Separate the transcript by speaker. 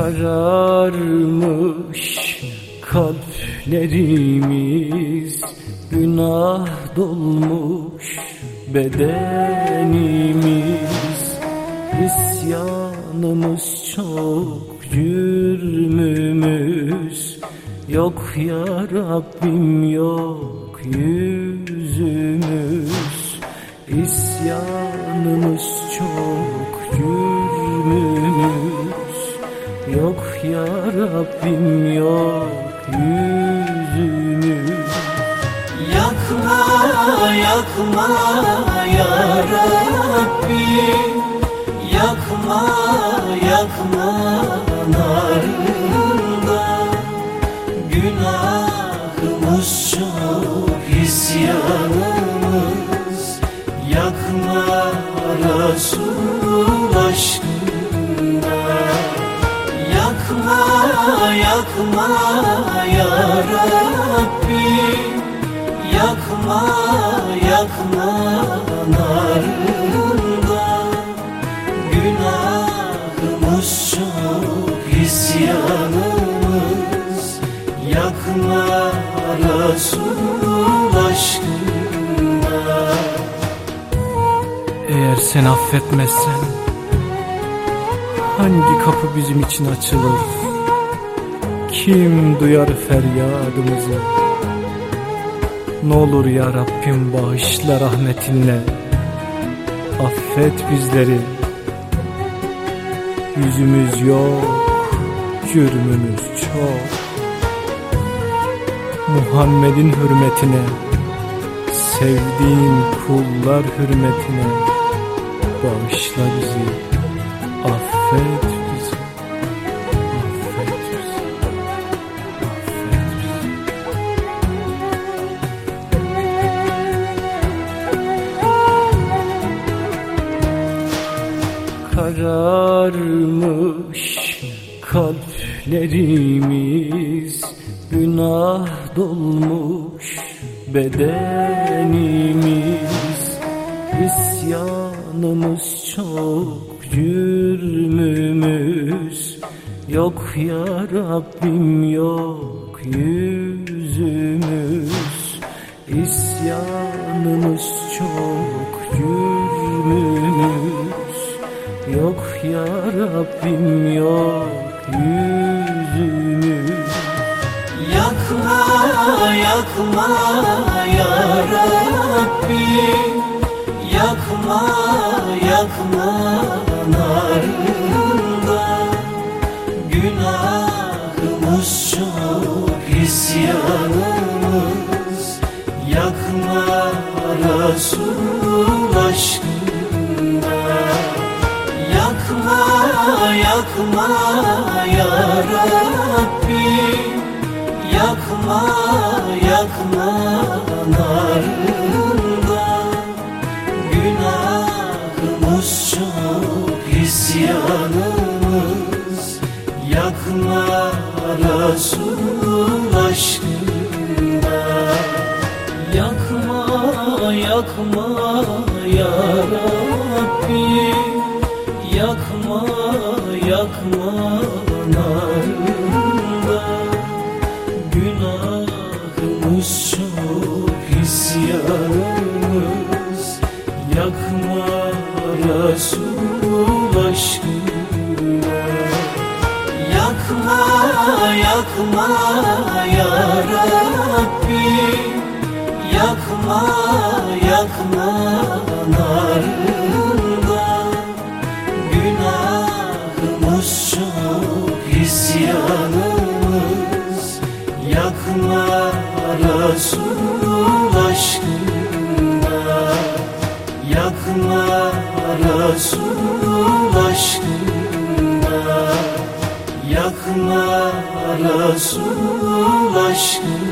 Speaker 1: Kararmış kalplerimiz Günah dolmuş bedenimiz. İsyanımız çok cürmümüz Yok ya Rabbim yok yüzümüz. İsyanımız çok ya Rabbim yok yüzümüz
Speaker 2: Yakma yakma ya Rabbi Yakma yakma narında Günahımız yakma ya Rabbi Yakma yakma narında. Günahımız çok isyanımız. Yakma Resul aşkına.
Speaker 1: Eğer sen affetmezsen Hangi kapı bizim için açılır Kim duyar feryadımızı? Ne olur ya Rabbim bağışla rahmetinle. Affet bizleri. Yüzümüz yok Cürmümüz çok. Muhammed'in hürmetine Sevdiğin kullar hürmetine Bağışla bizi Affet Kararmış kalplerimiz Günah dolmuş bedenimiz. İsyanımız çok cürmümüz Yok ya Rabbim yok yüzümüz. İsyanımız çok cürmümüz ya Rabbim yok yüzümüz
Speaker 2: Yakma yakma ya Rabbi Yakma yakma narında Günahımız çok isyanımız. Yakma Resul aşkına Yakma yakma ya Rabbi Yakma yakma narında. Günahımız çok isyanımız. Yakma Resul aşkına. Yakma yakma ya Rabbi Yakma yakma narında Günahımız çok isyanımız Yakma Resul aşkına Yakma yakma ya Rabbi Yakma yakma Resul aşkına. Yakma Resul aşkına. Yakma Resul aşkına